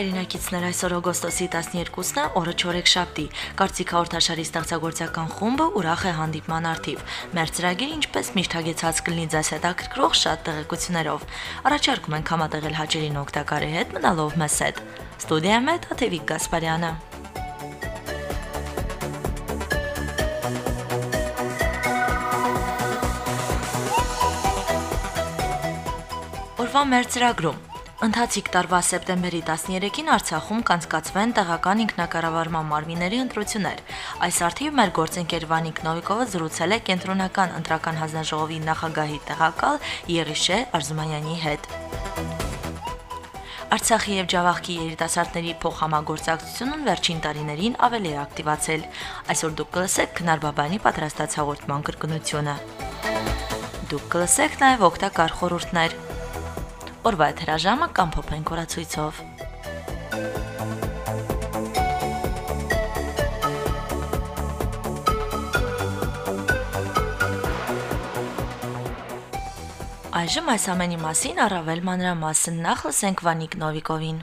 Հայրենակիցներ, այսօր օգոստոսի 12-ն է, օրը չորեքշաբթի։ Կարծիք հաղորդաշարի ստեղծագործական խումբը ուրախ է հանդիպման արդիվ։ Մեր ծրագիրը ինչպես միշտ հագեցած կլինի ձեզ հետաքրքրող շատ տեղեկություններով։ Առաջարկում ենք համատեղել հաճելին օգտակարի հետ մնալով մեզ հետ։ Ստուդիայում է Թաթևիկ Գասպարյանը։ Օրվա մեր ծրագրում Ընթացիկ տարվա սեպտեմբերի 13-ին Արցախում կանցկացվեն տեղական ինքնակառավարման մարմինների ընտրություններ։ Այս արդիվ մեր գործընկեր Վանիկ Նովիկովը զրուցել է կենտրոնական ընտրական հանձնաժողովի նախագահի տեղակալ Եղիշե Արզումանյանի հետ։ Արցախի եւ Ջավախքի երիտասարդների փոխհամագործակցությունն վերջին տարիներին ավելի է ակտիվացել։ Այսօր դուք կլսեք Քնար Բաբանի պատրաստած հաղորդման կրկնությունը։ Դուք կլսեք նաեւ օգտակար խորհուրդներ։ Օրվա եթերաժամը կամ փոփենք օրացույցով։ Այժմ այս ամենի մասին առավել մանրամասն նախ լսենք Վանիկ Նովիկովին։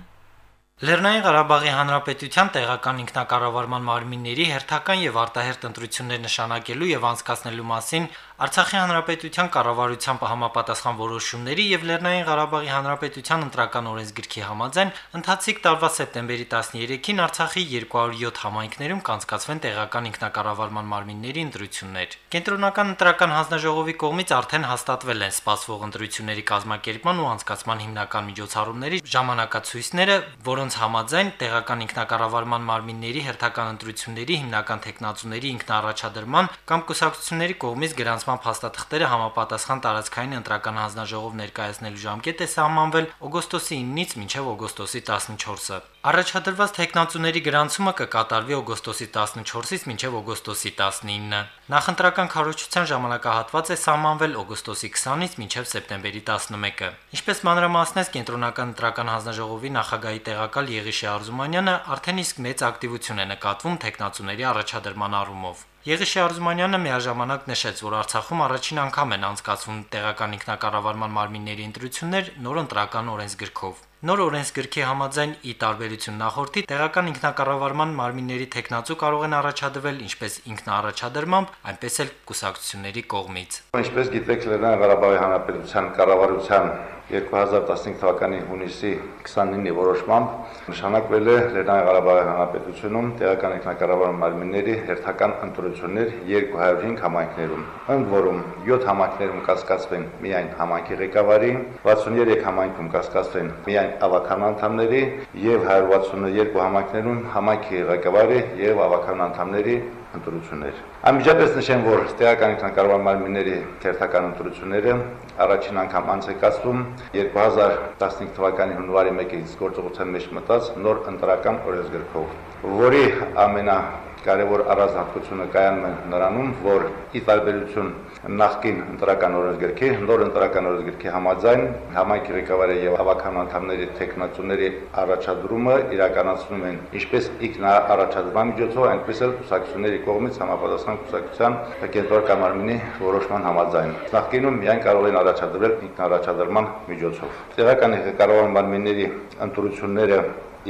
Լեռնային Ղարաբաղի Հանրապետության տեղական ինքնակառավարման մարմինների հերթական եւ արտահերտ ընտրություններ նշանակելու եւ անցկացնելու մասին Արցախի Հանրապետության կառավարության համապատասխան որոշումների եւ Լեռնային Ղարաբաղի Հանրապետության ընտրական օրենսգրքի համաձայն ընթացիկ տարվա սեպտեմբերի 13-ին Արցախի 207 համայնքներում կանցկացվեն տեղական ինքնակառավարման մարմինների ընտրություններ։ Կենտրոնական ընտրական հանձնաժողովի կողմից արդեն հաստատվել են սպասվող ընտրությունների կազմակերպման ու անցկացման հիմնական միջոցառումների ժամանակացույցները, որոնց համաձայն տեղական ինքնակառավարման մարմինների հերթական ընտրությունների հիմնական տեխնացուների ինքնաառաջադրման կամ կուսակցությունների կողմից գրանցման փաստաթղթերը համապատասխան տարածքային ընտրական հանձնաժողով ներկայացնելու ժամկետ է սահմանվել օգոստոսի 9-ից մինչև օգոստոսի 14-ը։ Առաջադրված տեխնացուների գրանցումը կկատարվի օգոստոսի 14-ից մինչև օգոստոսի 19-ը։ Նախընտրական քարոզչության ժամանակահատված է սահմանվել օգոստոսի 20-ից մինչև սեպտեմբերի 11-ը։ Ինչպես մանրամասնեց կենտրոնական ընտրական հանձնաժողովի նախագահի տեղակալ Եղիշե Արզումանյանը արդեն իսկ մեծ ակտիվություն է նկատվում տեխնացուների առաջադրման առումով։ Եղիշե Արզումանյանը միաժամանակ նշեց, որ Արցախում առաջին անգամ են անցկացվում տեղական ինքնակառավարման մարմինների ընտրություններ նոր ընտրական օրենսգրքով։ Նոր օրենսգրքի համաձայն ի տարբերություն նախորդի տեղական ինքնակառավարման մարմինների տեխնացու կարող են առաջադրվել ինչպես ինքնաառաջադրմամբ, այնպես էլ կուսակցությունների կողմից։ Ինչպես գիտեք, Լեռնային Ղարաբաղի Հանրապետության կառավարության 2015 թվականի հունիսի 29-ի որոշմամբ նշանակվել է Լեռնային Ղարաբաղի Հանրապետությունում տեղական ինքնակառավարման մարմինների հերթական ընտրություններ 205 համայնքներում, ընդ որում 7 համայնքներում կասկածվեն միայն համայնքի ղեկավարի, 63 համայնքում կասկածվեն միայն ավական անդամների եւ 162 համայնքներում համայնքի ղեկավարի եւ ավական անդամների ընտրություններ։ Անմիջապես նշեմ, որ տեղական ինքնակառավարման մարմինների քերթական ընտրությունները առաջին անգամ անցկացվում 2015 թվականի հունվարի 1-ից գործողության մեջ մտած նոր ընտրական օրենսգրքով, որի ամենա կարևոր առանձնահատկությունը կայանում է նրանում, որ ի տարբերություն նախկին ընտրական օրենսգրքի, նոր ընտրական օրենսգրքի համաձայն համայնքի ղեկավարի եւ հավաքական անդամների տեխնացուների առաջադրումը իրականացնում են ինչպես ինքնա առաջադրման միջոցով, այնպես էլ կուսակցությունների կողմից համապատասխան կուսակցության կենտրոնական մարմինի որոշման համաձայն։ Նախկինում միայն կարող են առաջադրվել ինքնաառաջադրման միջոցով։ Տեղական կառավարման մարմինների ընտրությունները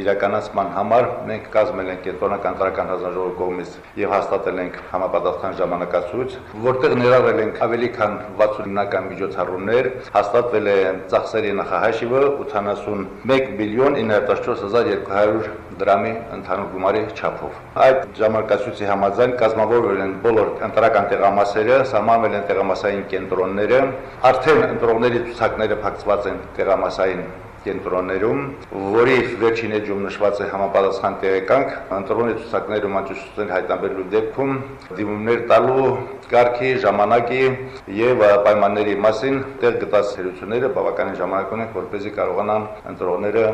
իրականացման համար մենք կազմել ենք կենտրոնական տրական հանձնաժողովի կողմից եւ հաստատել ենք համապատասխան ժամանակացույց, որտեղ ներառել ենք ավելի քան 69-ական միջոցառումներ, հաստատվել է ծախսերի նախահաշիվը 81 միլիոն 914200 դրամի ընդհանուր գումարի չափով։ Այդ ժամանակացույցի համաձայն կազմավորվել են բոլոր ընտրական տեղամասերը, սահմանվել են տեղամասային կենտրոնները, արդեն ընտրողների ցուցակները փակցված են տեղամասային կենտրոններում, որի վերջին էջում նշված է համապատասխան տեղեկանք, ընտրոնի ցուցակներում անջուշտություններ հայտնաբերելու դեպքում դիմումներ տալու կարգի, ժամանակի եւ պայմանների մասին տեղ գտած թերությունները բավականին ժամանակ ունեն, որպեսզի կարողանան ընտրողները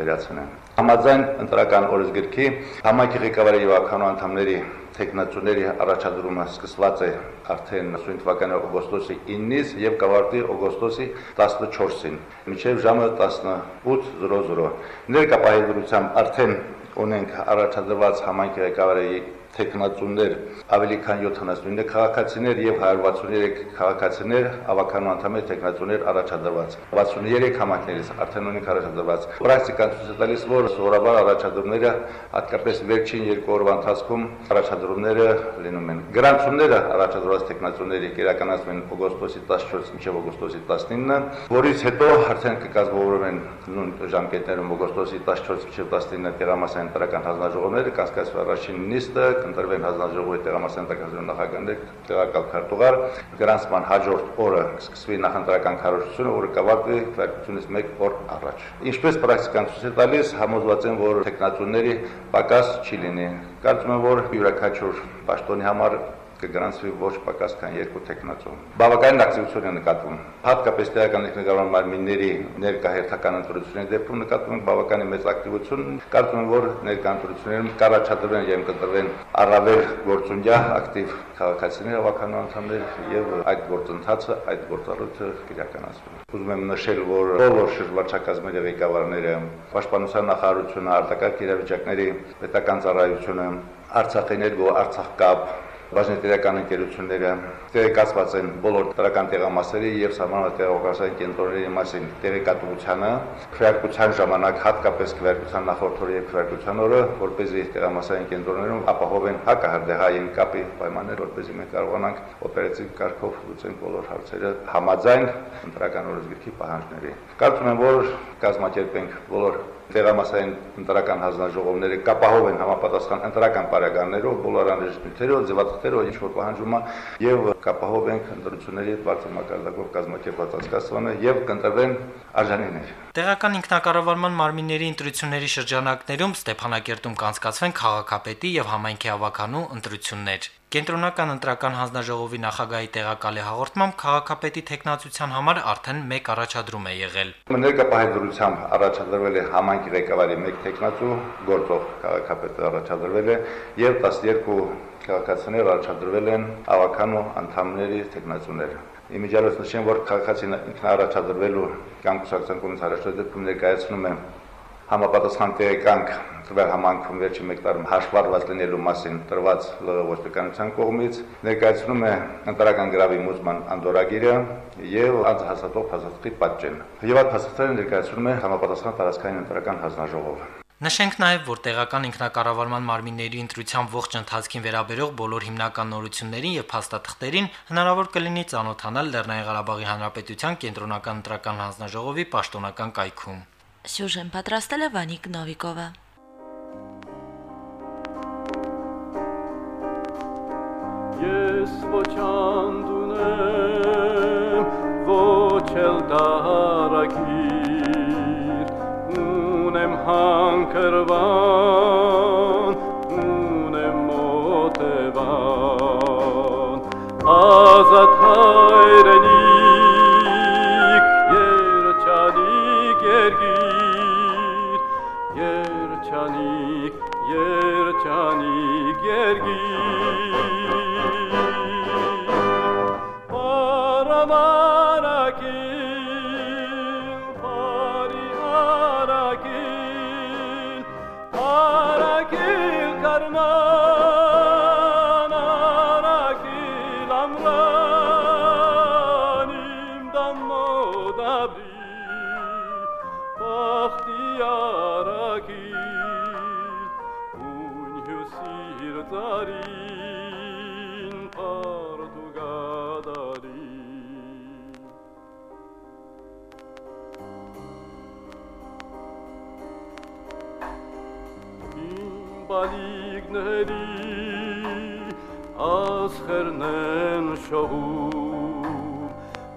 վերացնեն։ Համաձայն ընտրական օրենսգրքի համայնքի ղեկավարի եւ ականու անդամների տեխնացուների առաջադրումը սկսված է արդեն 90 թվականի օգոստոսի 9-ից եւ կավարտի օգոստոսի 14-ին մինչեւ ժամը 18:00 ներկայ պահի դրությամբ արդեն ունենք առաջադրված համայնքի ղեկավարի տեխնացուներ, ավելի քան 79 քաղաքացիներ եւ 163 քաղաքացիներ ավականու անդամներ տեխնացուներ առաջադրված։ 63 համակներից արդեն ունենք առաջադրված։ Պրակտիկան ցույց է տալիս, որ սովորաբար առաջադրումները հատկապես վերջին երկու օրվա ընթացքում առաջադրումները լինում են։ Գրանցումները առաջադրված տեխնացուների կիրականացվում են օգոստոսի 14 մինչև օգոստոսի 19, որից հետո արդեն կկազմավորվեն նույն ժամկետներում օգոստոսի 14 մինչև 19 տեղամասային տրական հանձնաժողովները, կասկածվի առաջին նիստը կընտրվեն հանձնաժողովի տեղամասային տրական նախագահներ, տեղակալ քարտուղար, գրանցման հաջորդ օրը կսկսվի նախընտրական քարոզությունը, որը կավարտվի քվեարկությունից 1 օր առաջ։ Ինչպես պրակտիկան ցույց է տալիս, համոզված եմ, որ տեխնացուների պակաս չի լինի։ Կարծում եմ, որ յուրաքանչյուր պաշտոնի համար կգրանցվի ոչ պակաս քան երկու տեխնացու։ Բավականին ակտիվություն է նկատվում։ Հատկապես տեղական ինքնագարման մարմինների ներկա հերթական ընտրությունների դեպքում նկատվում է բավականին մեծ ակտիվություն։ Կարծում եմ, որ ներկա ընտրություններում կառաջադրվեն եւ կընտրվեն առավել գործունյա ակտիվ քաղաքացիներ, ավականու անդամներ եւ այդ գործընթացը, այդ գործառույթը կիրականացվի։ Ուզում եմ նշել, որ բոլոր շրջվարչակազմերի ղեկավարները, Պաշտպանության նախարարությունը, արտակարգ իրավիճակների պետական ծառայությունը, Արցախեներգո, Արցախկապ, բաժնետերական ընկերությունները տեղեկացված են բոլոր տրական տեղամասերի եւ սահմանված տեղողասային կենտրոնների մասին տեղեկատվությանը քվեարկության ժամանակ հատկապես քվեարկության նախորդ օրը եւ քվեարկության օրը որպեսզի տեղամասային կենտրոններում ապահովեն հակահրդեհային կապի պայմաններ որպեսզի մենք կարողանանք օպերատիվ կարգով լուծենք բոլոր հարցերը համաձայն ընտրական օրենսգրքի պահանջների կարծում եմ որ կազմակերպենք բոլոր տեղամասային ընտրական հանձնաժողովները կապահովեն համապատասխան ընտրական պարագաներով, բոլոր անհրաժեշտություններով, ձևաթղթերով, ինչ որ պահանջում է, եւ կապահովենք ընտրությունների բարձր մակարդակով կազմակերպված անցկացումը եւ կընտրվեն արժանիներ։ Տեղական ինքնակառավարման մարմինների ընտրությունների շրջանակներում Ստեփանակերտում կանցկացվեն քաղաքապետի եւ համայնքի ավականու ընտրություններ։ Կենտրոնական ընտրական հանձնաժողովի նախագահի տեղակալի հաղորդմամբ քաղաքապետի տեխնացության համար արդեն մեկ առաջադրում է եղել։ Ներկայապահեդրությամբ առաջադրվել է համայնքի ղեկավարի մեկ տեխնացու, գործող քաղաքապետը առաջադրվել է եւ 12 քաղաքացիներ առաջադրվել են ավականու անդամների տեխնացուները։ Իմիջիալոց նշեմ, որ քաղաքացին ինքնաառաջադրվելու կամ կուսակցության կողմից առաջադրվում ներկայացնում է համապատասխան տեղեկանք տվյալ համանքում վերջին մեկ տարում հաշվառված լինելու մասին տրված ԼՂ ոստիկանության կողմից ներկայացնում է ընտրական գրավի մուծման անդորագիրը եւ անհասատող փաստաթղթի պատճեն։ Եվ այդ փաստաթղթերը ներկայացնում է համապատասխան տարածքային ընտրական հանձնաժողովը։ Նշենք նաև, որ տեղական ինքնակառավարման մարմինների ընտրության ողջ ընթացքին վերաբերող բոլոր հիմնական նորություններին եւ փաստաթղթերին հնարավոր կլինի ծանոթանալ Լեռնային Ղարաբաղի Հանրապետության կենտրոնական ընտրական հանձնաժողովի պաշտոնական կայքում։ Սյուժեն պատրաստել է Վանիկ Նովիկովը։ Ես ոչ անդունեմ, ոչ էլ դարակիր, ունեմ հանկրվան, ունեմ մոտևան, ազատ հայրենիք, երջանիք երգիր, երջանիք, երջանիք երգիր, şahum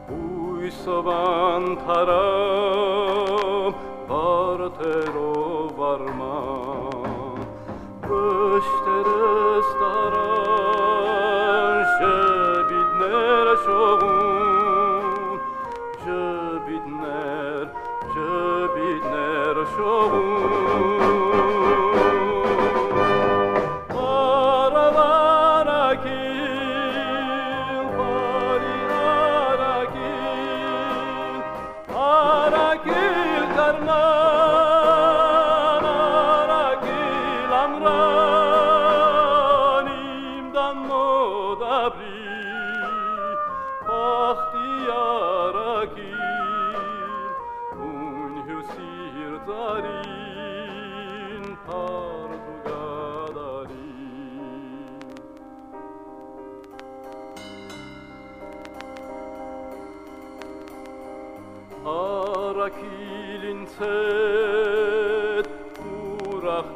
Uy saban taram Partero varma. Öştere staran Şebidner şahum Şebidner Şebidner şahum Kilin set urach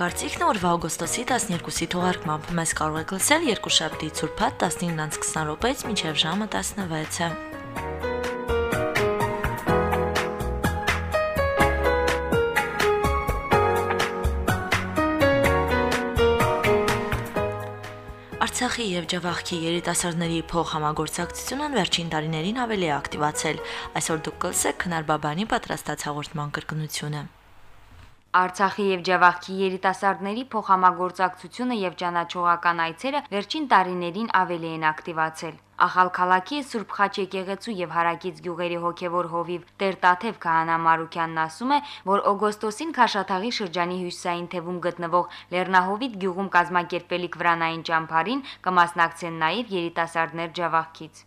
կարծիքն օրվա օգոստոսի 12-ի թողարկմամբ մեզ կարող եք լսել երկուշաբթի ցուրփատ 19-ից 20 րոպեից մինչև ժամը 16-ը։ Արցախի եւ Ջավախքի երիտասարդների փոխհամագործակցությունն վերջին տարիներին ավելի է ակտիվացել։ Այսօր դուք կլսեք Քնար Բաբանի պատրաստած հաղորդման կրկնությունը։ Արցախի եւ Ջավախքի երիտասարդների փոխհամագործակցությունը եւ ճանաչողական այցերը վերջին տարիներին ավելի են ակտիվացել։ Ախալ քաղաքի Սուրբ Խաչ եկեղեցու եւ Հարակից գյուղերի հոգեվոր հովիվ Տեր Տաթև Քահանա Մարուկյանն ասում է, որ օգոստոսին Խաշաթաղի շրջանի հյուսային թևում գտնվող Լեռնահովիտ գյուղում կազմակերպելիք վրանային ճամփարին կմասնակցեն նաեւ երիտասարդներ Ջավախքից։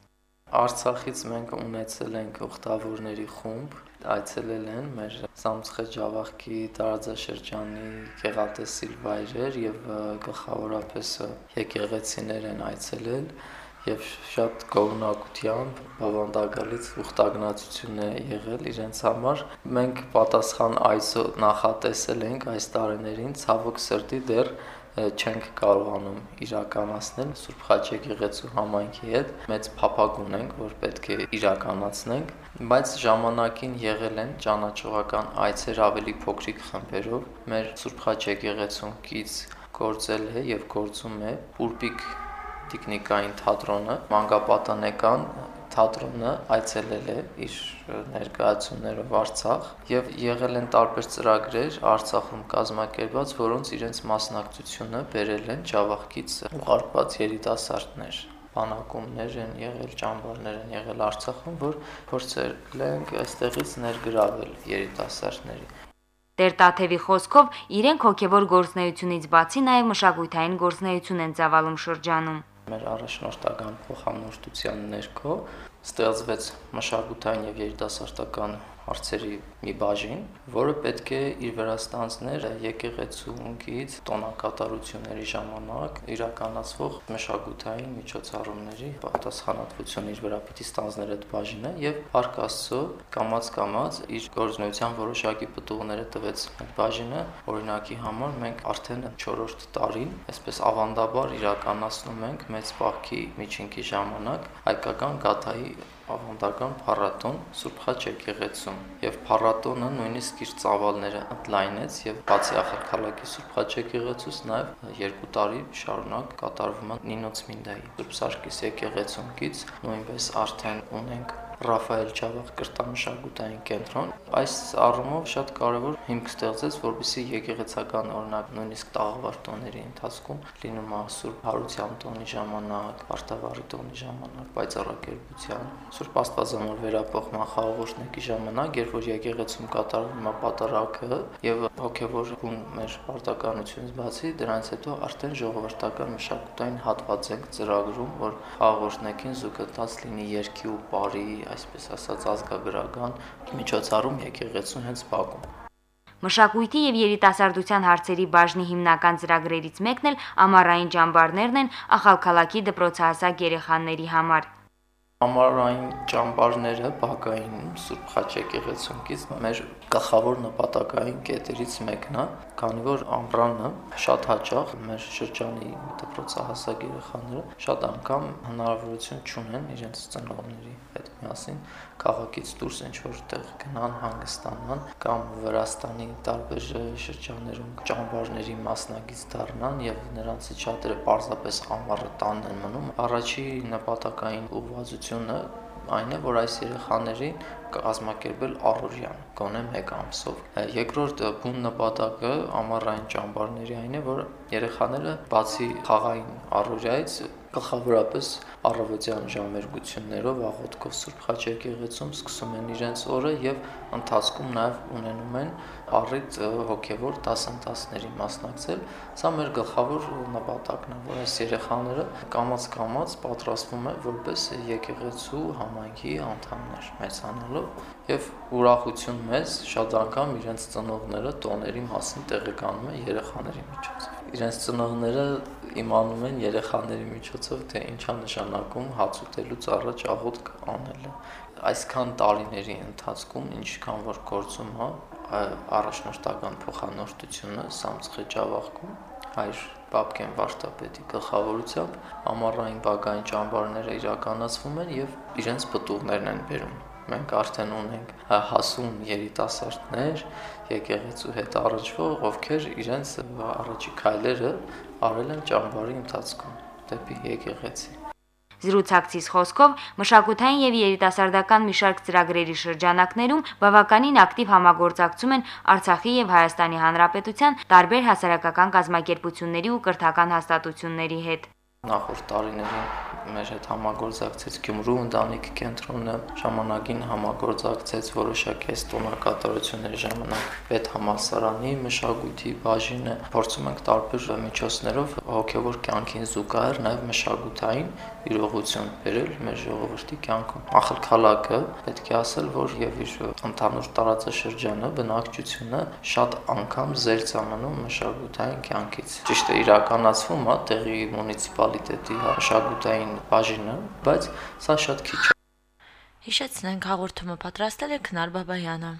Արցախից մենք ունեցել ենք ուխտավորների խումբ, այցելել են մեր Սամցխե Ջավախքի տարածաշրջանի գեղատեսիլ վայրեր եւ գլխավորապես եկեղեցիներ են այցելել եւ շատ գոհունակությամբ բավանդակալից ուխտագնացություն է եղել իրենց համար։ Մենք պատասխան այսօ նախատեսել ենք այս տարիներին ցավոք սրտի դեռ չենք կարողանում իրականացնել Սուրբ Խաչ եկեղեցու համայնքի հետ մեծ փափագ ունենք, որ պետք է իրականացնենք, բայց ժամանակին եղել են ճանաչողական այցեր ավելի փոքրիկ խմբերով։ Մեր Սուրբ Խաչ եկեղեցուն կից գործել է եւ գործում է Պուրպիկ տեխնիկային թատրոնը, մանկապատանեկան թատրոնը այցելել է իր ներկայացումներով Արցախ եւ եղել են տարբեր ծրագրեր Արցախում կազմակերպված, որոնց իրենց մասնակցությունը բերել են Ջավախքից ուղարկված երիտասարդներ բանակումներ են եղել, ճամբարներ են եղել Արցախում, որ փորձել ենք այստեղից ներգրավել երիտասարդների։ Տեր Տաթևի խոսքով իրենք հոգևոր գործնեությունից բացի նաև մշակութային գործնեություն են ծավալում շրջանում։ Մեր առաջնորդական փոխանորտության ներքո ստեղծվեց մշակութային եւ երիտասարդական հարցերի մի բաժին, որը պետք է իր վրա ստանձներ եկեղեցուից տոնակատարությունների ժամանակ իրականացվող մշակութային միջոցառումների պատասխանատվություն իր վրա պիտի ստանձներ այդ բաժինը եւ Փարք Աստծո կամած կամած իր գործունեության որոշակի պտուղները տվեց այդ բաժինը օրինակի համար մենք արդեն 4-րդ տարին այսպես ավանդաբար իրականացնում ենք մեծ պահքի միջինքի ժամանակ հայկական գաթայի ավանդական փառատոն Սուրբ Խաչ եկեղեցում եւ փառատոնը նույնիսկ իր ծավալները ընդլայնեց եւ բացի Ախալքալակի Սուրբ Խաչ եկեղեցուց նաեւ երկու տարի շարունակ կատարվում է Նինոց Մինդայի Սուրբ Սարգիս եկեղեցում գից նույնպես արդեն ունենք Ռաֆայել Ջավախ կրտամշակութային կենտրոն այս առումով շատ կարևոր հիմք ստեղծեց, որբիսի եկեղեցական օրինակ նույնիսկ տաղավար տոների ընթացքում լինում է Սուրբ Հարության տոնի ժամանակ, Պարտավարի տոնի ժամանակ, պայծառակերպության, Սուրբ Աստվածամոր վերապոխման խաղողոշնեկի ժամանակ, երբ որ եկեղեցում կատարվում է պատարակը եւ հոգեվոր գուն մեր պարտականությունից բացի, դրանից հետո արդեն ժողովրդական մշակութային հատված ենք ծրագրում, որ խաղողոշնեկին զուգընթաց լինի երկի ու բարի, այսպես ասած ազգագրական միջոցառում եկեղեցուն հենց Բաքում։ Մշակույթի եւ երիտասարդության հարցերի բաժնի հիմնական ծրագրերից մեկն էլ ամառային ճամբարներն են ախալքալակի դպրոցահասակ երեխաների համար։ Ամառային ճամբարները բակային Սուրբ Խաչ եկեղեցունքից մեր գլխավոր նպատակային կետերից մեկն է, քանի որ ամռանը շատ հաճախ մեր շրջանի դպրոցահասակ երեխաները շատ անգամ հնարավորություն չունեն իրենց ծնողների հետ միասին քաղաքից դուրս ինչ որ տեղ գնան, հանգստանան կամ Վրաստանի տարբեր շրջաններում ճամբարների մասնակից դառնան եւ նրանցից շատերը պարզապես ամառը տանն են մնում։ Առաջի նպատակային ուղղվածությունը այն է, որ այս երեխաներին կազմակերպել առօրյան, գոնե 1 ամսով։ Երկրորդ բուն նպատակը ամառային ճամբարների այն է, որ երեխաները բացի խաղային առօրյայից գլխավորապես առավոտյան ժամերգություններով աղոթքով Սուրբ Խաչ եկեղեցում սկսում են իրենց օրը եւ ընթացքում նաեւ ունենում են առիթ հոգեվոր դասընթացների մասնակցել։ Սա մեր գլխավոր նպատակն է, որ այս երեխաները կամած-կամած պատրաստվում են որպես եկեղեցու համայնքի անդամներ մեծանալով եւ ուրախություն մեզ շատ անգամ իրենց ծնողները տոների մասին տեղեկանում են երեխաների միջոցով իրենց ծնողները իմանում են երեխաների միջոցով թե ինչա նշանակում հաց ուտելուց առաջ աղոթք անելը այսքան տարիների ընթացքում ինչքան որ գործում է առաջնորդական փոխանորդությունը Սամցխե Ջավախքում հայր Պապկեն Վարդապետի գլխավորությամբ ամառային բակային ճամբարները իրականացվում են եւ իրենց պտուղներն են բերում մենք արդեն ունենք հասուն երիտասարդներ եկեղեցու հետ առնչվող, ովքեր իրենց առաջի քայլերը արել են ճամբարի ընթացքում դեպի եկեղեցի։ Զրուցակցից խոսքով մշակութային եւ երիտասարդական մի շարք ծրագրերի շրջանակներում բավականին ակտիվ համագործակցում են Արցախի եւ Հայաստանի Հանրապետության տարբեր հասարակական կազմակերպությունների ու կրթական հաստատությունների հետ։ Նախորդ տարիներին մեր հետ համագործակցեց Գյումրու ընտանիք կենտրոնը, ժամանակին համագործակցեց որոշակի այս տոնակատարությունների ժամանակ Պետ համալսարանի մշակույթի բաժինը։ Փորձում ենք տարբեր միջոցներով հոգևոր կյանքին զուգահեռ նաև մշակութային իրողություն բերել մեր ժողովրդի կյանքում։ Ախալքալակը պետք է ասել, որ եւ իր ընդհանուր տարածաշրջանը բնակչությունը շատ անգամ զերծամանում մշակութային կյանքից։ Ճիշտ է իրականացվում է տեղի մունիցիպալիտետի մշակութային բաժինը, բայց սա շատ քիչ է։ Հիշեցնենք հաղորդումը պատրաստել է Քնար Բաբայանը։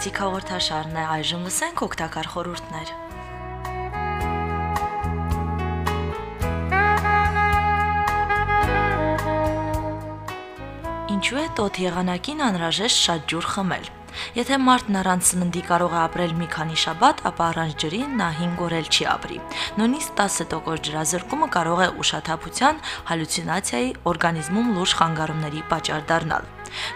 Կարծիք հաղորդաշարն է այժմ լսենք օգտակար խորհուրդներ։ Ինչու է տոտ եղանակին անհրաժեշտ շատ ջուր խմել։ Եթե մարդն առանց սննդի կարող է ապրել մի քանի շաբաթ, ապա առանց ջրի նա 5 օր էլ չի ապրի։ Նույնիսկ 10% ջրազրկումը կարող է ուշաթափության, հալյուցինացիայի, օրգանիզմում լուրջ խանգարումների պատճառ դառնալ։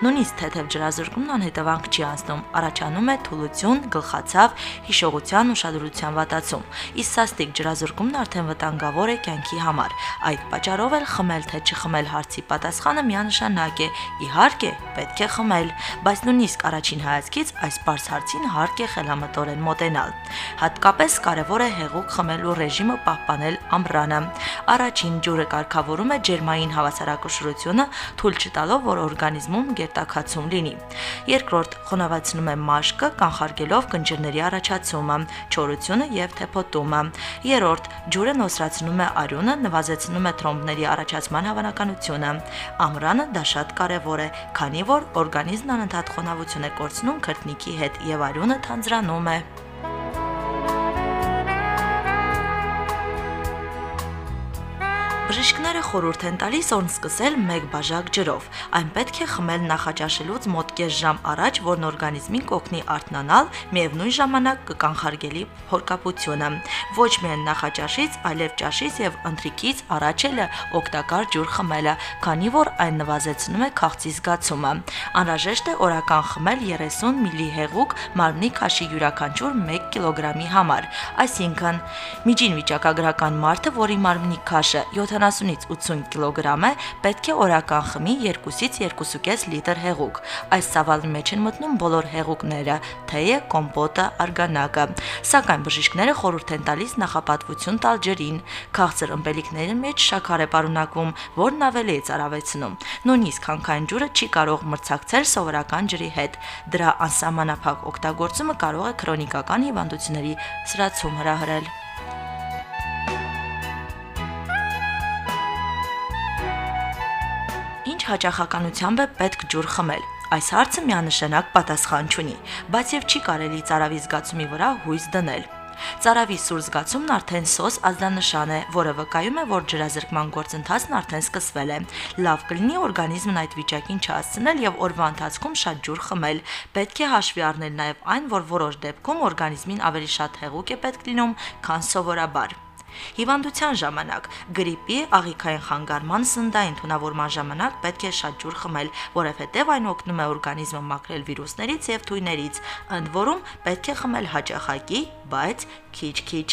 Նույնիսկ թեթև ջրազրկումն անհետևանք չի անցնում, առաջանում է թուլություն, գլխացավ, հիշողության ուշադրության վատացում։ Իսկ սաստիկ ջրազրկումն արդեն վտանգավոր է կյանքի համար։ Այդ պատճառով էլ խմել թե չխմել հարցի պատասխանը միանշանակ է։ Իհարկե, պետք է խմել, բայց նույնիսկ առաջին հայացքից այս բարձ հարցին հարկ է խելամտորեն մոտենալ։ Հատկապես կարևոր է հեղուկ խմելու ռեժիմը պահպանել ամռանը։ Առաջին ջուրը կարգավորում է ջերմային հավասարակշռությունը, թույլ չտալով, որ օրգանիզմում մաշկում գերտակացում լինի։ Երկրորդ խոնավացնում է մաշկը, կանխարգելով կնճիռների առաջացումը, չորությունը եւ թեփոտումը։ Երրորդ ջուրը նոսրացնում է արյունը, նվազեցնում է թրոմբների առաջացման հավանականությունը։ Ամռանը դա շատ կարեւոր է, քանի որ օրգանիզմն անընդհատ խոնավություն է կորցնում քրտնիկի հետ եւ արյունը թանձրանում է։ Բժիշկները խորհուրդ են տալիս օրն սկսել 1 բաժակ ջրով։ Այն պետք է խմել նախաճաշելուց մոտ կես ժամ առաջ, որն օրգանիզմին կօգնի արթնանալ, միևնույն ժամանակ կկանխարգելի փորկապությունը։ Ոչ միայն նախաճաշից, այլև ճաշից եւ ընթրիքից առաջ էլ օգտակար ջուր խմելը, քանի որ այն նվազեցնում է քաղցի զգացումը։ Անհրաժեշտ է օրական խմել 30 մլի հեղուկ մարմնի քաշի յուրաքանչյուր 1 կիլոգրամի համար։ Այսինքն, միջին վիճակագրական մարդը, որի մարմնի քաշը 70-ից 80 կիլոգրամ է, պետք է օրական խմի 2-ից 2.5 լիտր հեղուկ։ Այս սավալի մեջ են մտնում բոլոր հեղուկները՝ թեյը, կոմպոտը, արգանակը։ Սակայն բժիշկները խորհուրդ են տալիս նախապատվություն տալ ջրին։ Քաղցր ըմպելիքների մեջ շաքար է պարունակվում, որն ավելի է ծարավեցնում։ Նույնիսկ հանքային ջուրը չի կարող մրցակցել սովորական ջրի հետ։ Դրա անսահմանափակ օգտագործումը կարող է քրոնիկական հիվանդությունների սրացում հրահրել։ հաճախականությամբ է պետք ջուր խմել։ Այս հարցը միանշանակ պատասխան չունի, բայց եւ չի կարելի ծարավի զգացումի վրա հույս դնել։ Ծարավի սուր զգացումն արդեն սոս ազդանշան է, որը վկայում է, որ ջրազրկման գործընթացն արդեն սկսվել է։ Լավ կլինի օրգանիզմն այդ վիճակին չհասցնել եւ օրվա ընթացքում շատ ջուր խմել։ Պետք է հաշվի առնել նաեւ այն, որ որոշ դեպքում օրգանիզմին ավելի շատ հեղուկ է պետք լինում, քան սովորաբար։ Հիվանդության ժամանակ, գրիպի, աղիքային խանգարման, սննդային թունավորման ժամանակ պետք է շատ ջուր խմել, որովհետև այն օգնում է օրգանիզմը մաքրել վիրուսներից եւ թույներից, ընդ որում պետք է խմել հաճախակի, բայց քիչ-քիչ։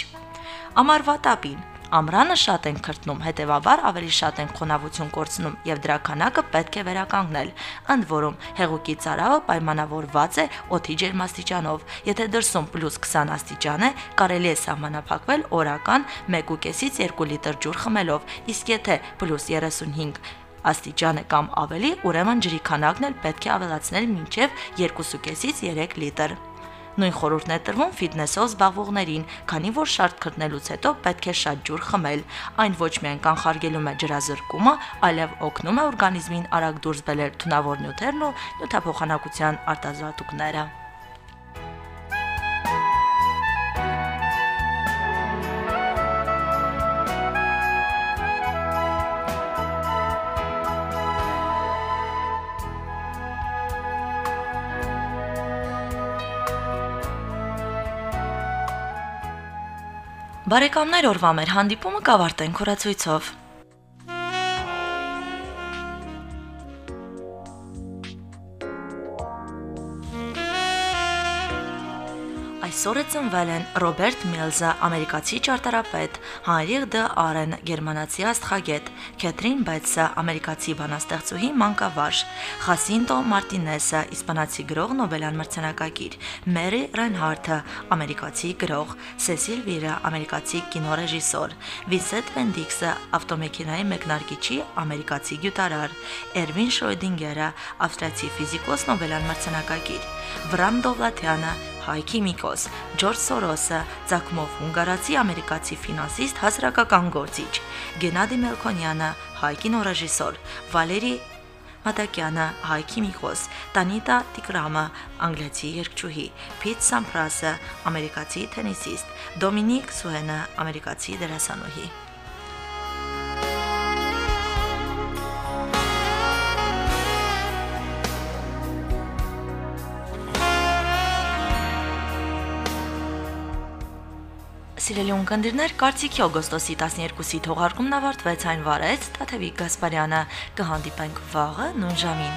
Ամառվա տապին Ամրանը շատ են քրտնում, հետևաբար ավելի շատ են խոնավություն կորցնում եւ դրա քանակը պետք է վերականգնել։ Ընդ որում, հեղուկի ծարավը պայմանավորված է օդի ջերմաստիճանով։ Եթե դրսում +20 աստիճան է, կարելի է սահմանափակվել օրական 1.5-ից 2 լիտր ջուր խմելով, իսկ եթե +35 աստիճան է կամ ավելի, ուրեմն ջրի քանակն էլ պետք է ավելացնել մինչև 2.5-ից 3 լիտր։ Նույն խորհուրդն է տրվում ֆիթնեսով զբաղվողներին, քանի որ շարք քրտնելուց հետո պետք է շատ ջուր խմել։ Այն ոչ միայն կանխարգելում է ջրազրկումը, այլև օգնում է օրգանիզմին արագ դուրս բերել թունավոր նյութերն ու նյութափոխանակության արտազատուկները։ Բարեկամներ օրվա մեր հանդիպումը կավարտենք հորացույցով։ Այսօր է ծնվել են Ռոբերտ Միլզը, ամերիկացի ճարտարապետ, Հանրիղ դը Արեն, գերմանացի աստղագետ, Քեթրին Բեյթսը, ամերիկացի բանաստեղծուհի, մանկավարժ, Խասինտո Մարտինեսը, իսպանացի գրող, Նոբելյան մրցանակակիր, Մերի Ռենհարթը, ամերիկացի գրող, Սեսիլ Վիրը, ամերիկացի կինոռեժիսոր, Վինսենտ Վենդիքսը, ավտոմեքենայի մեկնարկիչի, ամերիկացի գյուտարար, Էրվին Շրոյդինգերը, ավստրիացի ֆիզիկոս, Նոբելյան մրցանակակիր, Վրամ Դովլաթյանը, հայ քիմիկոս, Ջորջ Սորոսը, Ձակմով հունգարացի ամերիկացի ֆինանսիստ, հասարակական գործիչ, Գենադի Մելքոնյանը, հայ կինոռեժիսոր, Վալերի Մատակյանը, հայ քիմիկոս, Տանիտա Տիկրամը, անգլիացի երգչուհի, Փիթ Սամփրասը, ամերիկացի թենիսիստ, Դոմինիկ Սուենը, ամերիկացի դերասանուհի։ Սիրելի ունկնդիրներ, կարծիքի օգոստոսի 12-ի թողարկումն ավարտվեց այն վարեց Տաթևիկ Գասպարյանը։ Կհանդիպենք վաղը նույն ժամին։